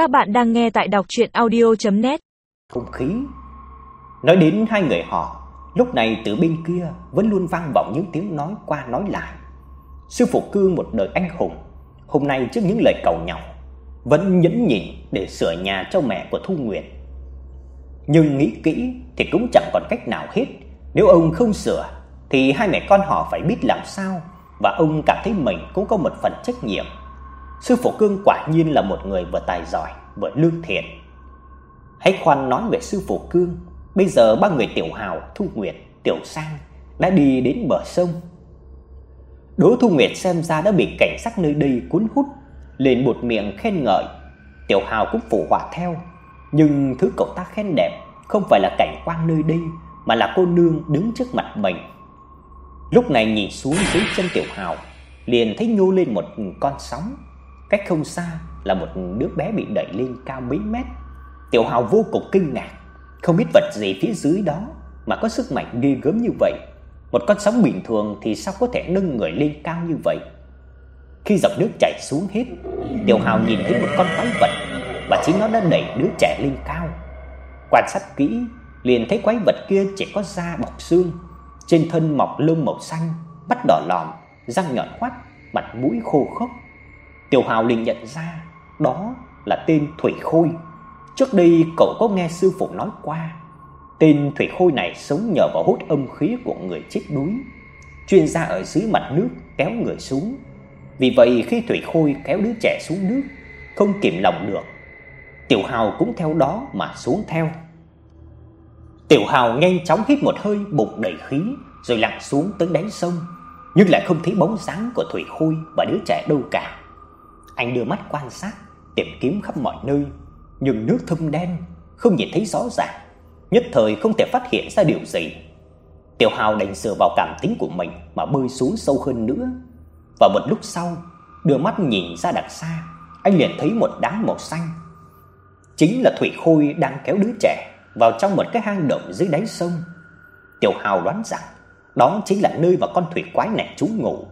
Các bạn đang nghe tại đọc audio net Không khí. Nói đến hai người họ, lúc này từ bên kia vẫn luôn vang vọng những tiếng nói qua nói lại. Sư phụ Cương một đời anh hùng, hôm nay trước những lời cầu nhỏ vẫn nhẫn nhịn để sửa nhà cho mẹ của Thu Nguyệt. Nhưng nghĩ kỹ thì cũng chẳng còn cách nào hết, nếu ông không sửa thì hai mẹ con họ phải biết làm sao và ông cảm thấy mình cũng có một phần trách nhiệm. Sư phụ Cương quả nhiên là một người vừa tài giỏi vừa lương thiện. Hãy khoan nói về sư phụ Cương, bây giờ ba người Tiểu Hào, Thu Nguyệt, Tiểu Sang đã đi đến bờ sông. Đỗ Thu Nguyệt xem ra đã bị cảnh sắc nơi đây cuốn hút, liền một miệng khen ngợi. Tiểu Hào cũng phụ họa theo, nhưng thứ cậu ta khen đẹp không phải là cảnh quan nơi đây mà là cô nương đứng trước mặt mình. Lúc này nhìn xuống dưới chân Tiểu Hào, liền thấy nhô lên một con sóng, cách không xa là một đứa bé bị đẩy lên cao mấy mét. Tiểu Hào vô cùng kinh ngạc, không biết vật gì phía dưới đó mà có sức mạnh ghê gớm như vậy. Một con sóng bình thường thì sao có thể nâng người lên cao như vậy? Khi dòng nước chảy xuống hết, Tiểu Hào nhìn thấy một con quái vật và chính nó đã đẩy đứa trẻ lên cao. Quan sát kỹ, liền thấy quái vật kia chỉ có da bọc xương, trên thân mọc lông màu xanh, mắt đỏ lòm, răng nhọn hoắt, mặt mũi khô khốc. Tiểu Hào liền nhận ra, đó là tên Thủy Khôi. Trước đây cậu có nghe sư phụ nói qua, tên Thủy Khôi này sống nhờ vào hút âm khí của người chết đuối, chuyên gia ở dưới mặt nước kéo người xuống. Vì vậy khi Thủy Khôi kéo đứa trẻ xuống nước, không kìm lòng được, Tiểu Hào cũng theo đó mà xuống theo. Tiểu Hào nhanh chóng hít một hơi bụng đầy khí rồi lặn xuống tới đáy sông, nhưng lại không thấy bóng dáng của Thủy Khôi và đứa trẻ đâu cả. Anh đưa mắt quan sát, tìm kiếm khắp mọi nơi, nhưng nước thâm đen, không nhìn thấy rõ ràng, nhất thời không thể phát hiện ra điều gì. Tiểu Hào đành dựa vào cảm tính của mình mà bơi xuống sâu hơn nữa. Và một lúc sau, đưa mắt nhìn ra đằng xa, anh liền thấy một đám màu xanh. Chính là Thủy Khôi đang kéo đứa trẻ vào trong một cái hang động dưới đáy sông. Tiểu Hào đoán rằng đó chính là nơi mà con thủy quái này trú ngụ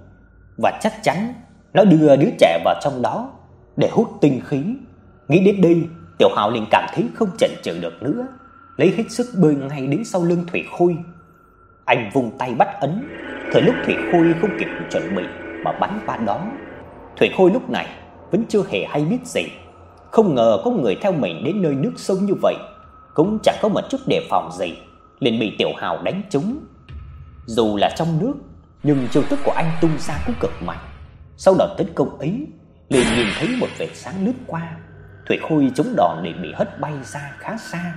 và chắc chắn nó đưa đứa trẻ vào trong đó để hút tinh khí. Nghĩ đến đây, Tiểu Hạo liền cảm thấy không chần chừ được nữa, lấy hết sức bơi ngay đến sau lưng Thủy Khôi. Anh vùng tay bắt ấn, thời lúc Thủy Khôi không kịp chuẩn bị mà bắn qua đó. Thủy Khôi lúc này vẫn chưa hề hay biết gì, không ngờ có người theo mình đến nơi nước sông như vậy, cũng chẳng có một chút đề phòng gì, liền bị Tiểu Hạo đánh trúng. Dù là trong nước, nhưng chiêu thức của anh tung ra cũng cực mạnh. Sau đợt tấn công ấy, liền nhìn thấy một vệt sáng lướt qua, Thủy Khôi chống đòn liền bị hất bay ra khá xa.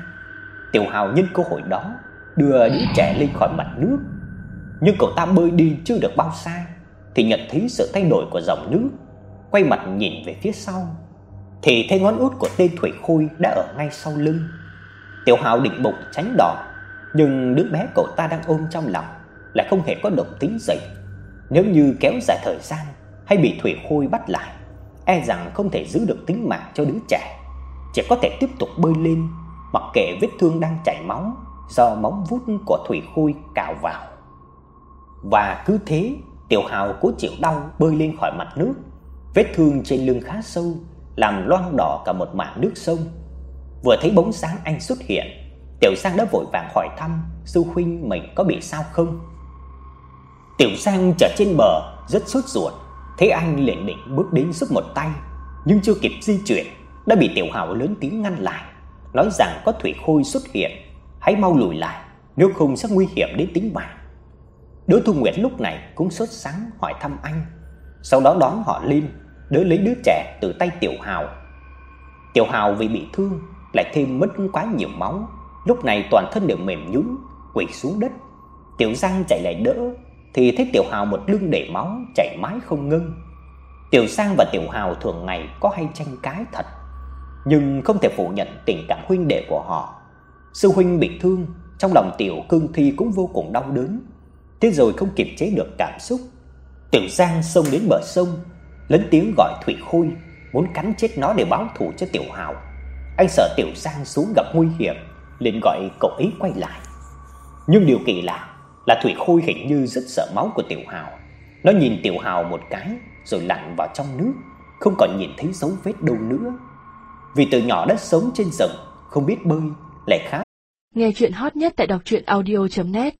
Tiểu Hào nhân cơ hội đó đưa đứa trẻ lên khỏi mặt nước. Nhưng cậu ta bơi đi chưa được bao xa thì nhận thấy sự thay đổi của dòng nước, quay mặt nhìn về phía sau thì thấy ngón út của tên Thủy Khôi đã ở ngay sau lưng. Tiểu Hào định bụng tránh đòn, nhưng đứa bé cậu ta đang ôm trong lòng lại không hề có động tĩnh gì. Nếu như kéo dài thời gian hay bị Thủy Khôi bắt lại, e rằng không thể giữ được tính mạng cho đứa trẻ, chỉ có thể tiếp tục bơi lên, mặc kệ vết thương đang chảy máu do móng vuốt của Thủy Khôi cào vào. Và cứ thế, Tiểu Hào cố chịu đau bơi lên khỏi mặt nước. Vết thương trên lưng khá sâu, làm loang đỏ cả một mảng nước sông. Vừa thấy bóng sáng anh xuất hiện, Tiểu Sang đã vội vàng hỏi thăm sư huynh mình có bị sao không. Tiểu Sang trở trên bờ rất sốt ruột, thế anh liền định bước đến giúp một tay, nhưng chưa kịp di chuyển đã bị Tiểu Hạo lớn tiếng ngăn lại, nói rằng có thủy khôi xuất hiện, hãy mau lùi lại, nếu không sẽ nguy hiểm đến tính mạng. Đỗ Thu Nguyệt lúc này cũng sốt sắng hỏi thăm anh, sau đó đón họ lên, đỡ lấy đứa trẻ từ tay Tiểu Hạo. Tiểu Hạo vì bị thương lại thêm mất quá nhiều máu, lúc này toàn thân đều mềm nhũn, quỳ xuống đất. Tiểu Giang chạy lại đỡ, thì thấy Tiểu Hào một lưng để máu chảy mãi không ngưng. Tiểu Sang và Tiểu Hào thường ngày có hay tranh cãi thật, nhưng không thể phủ nhận tình cảm huynh đệ của họ. Sư huynh bị thương, trong lòng Tiểu Cương Thi cũng vô cùng đau đớn. Thế rồi không kiềm chế được cảm xúc, Tiểu Giang xông đến bờ sông, lớn tiếng gọi Thủy Khôi, muốn cắn chết nó để báo thù cho Tiểu Hào. Anh sợ Tiểu Giang xuống gặp nguy hiểm, liền gọi cậu ấy quay lại. Nhưng điều kỳ lạ là Thủy Khôi hình như rất sợ máu của Tiểu Hào. Nó nhìn Tiểu Hào một cái rồi lặn vào trong nước, không còn nhìn thấy dấu vết đâu nữa. vì từ nhỏ đã sống trên rừng, không biết bơi, lại khác. Nghe chuyện hot nhất tại đọc audio net